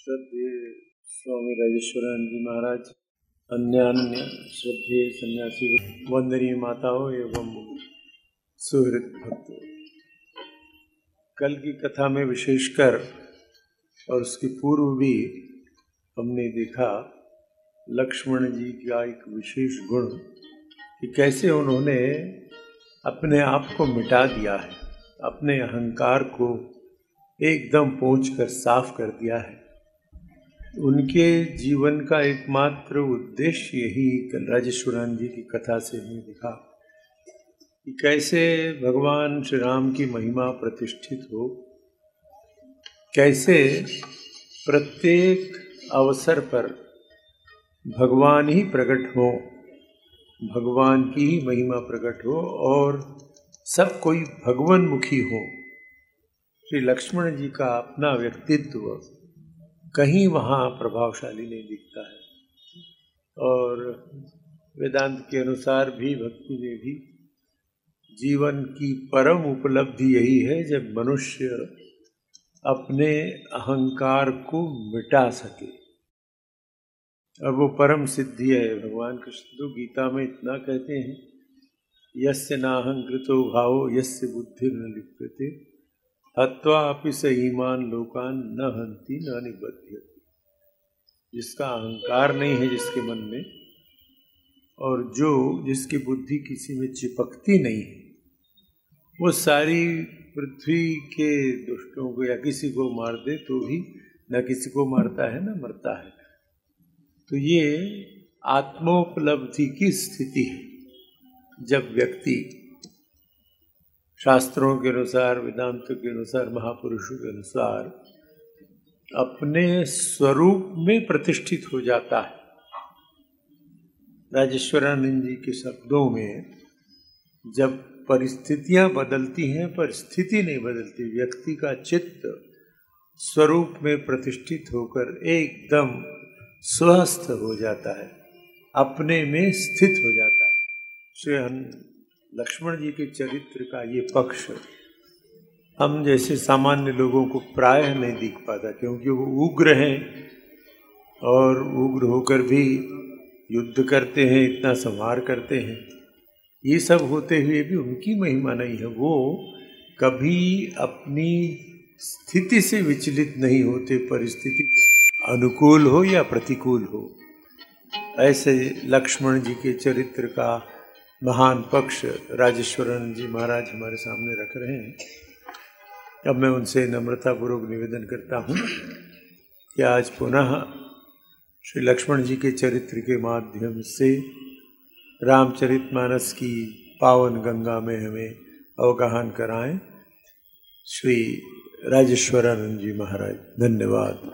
श्रद्धे स्वामी राजेश्वरानंद जी महाराज अन्य अन्य श्रद्धे सन्यासी वंदनीय माताओं एवं सुहृद भक्त। कल की कथा में विशेषकर और उसकी पूर्व भी हमने देखा लक्ष्मण जी का एक विशेष गुण कि कैसे उन्होंने अपने आप को मिटा दिया है, अपने अहंकार को एकदम पहुँच कर साफ़ कर दिया है। उनके जीवन का एकमात्र उद्देश्य यही कल राजेश्वरान जी की कथा से हमने दिखा कि कैसे भगवान श्री राम की महिमा प्रतिष्ठित हो, कैसे प्रत्येक अवसर पर भगवान ही प्रकट हो, भगवान की ही महिमा प्रकट हो और सब कोई भगवान मुखी हो। श्री लक्ष्मण जी का अपना व्यक्तित्व कहीं वहाँ प्रभावशाली नहीं दिखता है। और वेदांत के अनुसार भी, भक्ति में भी जीवन की परम उपलब्धि यही है, जब मनुष्य अपने अहंकार को मिटा सके। और वो परम सिद्धि है, भगवान कृष्ण तो गीता में इतना कहते हैं, यस्य नाहंकृतो भावो, यस्य बुद्धि न लिप्यते। हत्वा अपि स ईमान लोकान न हंती न निबद्ध जिसका अहंकार नहीं है जिसके मन में, और जो जिसकी बुद्धि किसी में चिपकती नहीं है, वो सारी पृथ्वी के दुष्टों को या किसी को मार दे तो भी न किसी को मारता है, न मरता है। तो ये आत्मोपलब्धि की स्थिति है। जब व्यक्ति शास्त्रों के अनुसार, वेदांत के अनुसार, महापुरुषों के अनुसार अपने स्वरूप में प्रतिष्ठित हो जाता है। राजेश्वरानंद जी के शब्दों में जब परिस्थितियाँ बदलती हैं पर स्थिति नहीं बदलती, व्यक्ति का चित्त स्वरूप में प्रतिष्ठित होकर एकदम स्वस्थ हो जाता है, अपने में स्थित हो जाता है। श्री लक्ष्मण जी के चरित्र का ये पक्ष हम जैसे सामान्य लोगों को प्राय नहीं दिख पाता, क्योंकि वो उग्र हैं और उग्र होकर भी युद्ध करते हैं, इतना संहार करते हैं। ये सब होते हुए भी उनकी महिमा नहीं है। वो कभी अपनी स्थिति से विचलित नहीं होते, परिस्थिति अनुकूल हो या प्रतिकूल हो। ऐसे लक्ष्मण जी के चरित्र का महान पक्ष राजेश्वरन जी महाराज हमारे सामने रख रहे हैं। अब मैं उनसे नम्रतापूर्वक निवेदन करता हूँ कि आज पुनः श्री लक्ष्मण जी के चरित्र के माध्यम से रामचरितमानस की पावन गंगा में हमें अवगाहन कराएँ। श्री राजेश्वरानंद जी महाराज, धन्यवाद।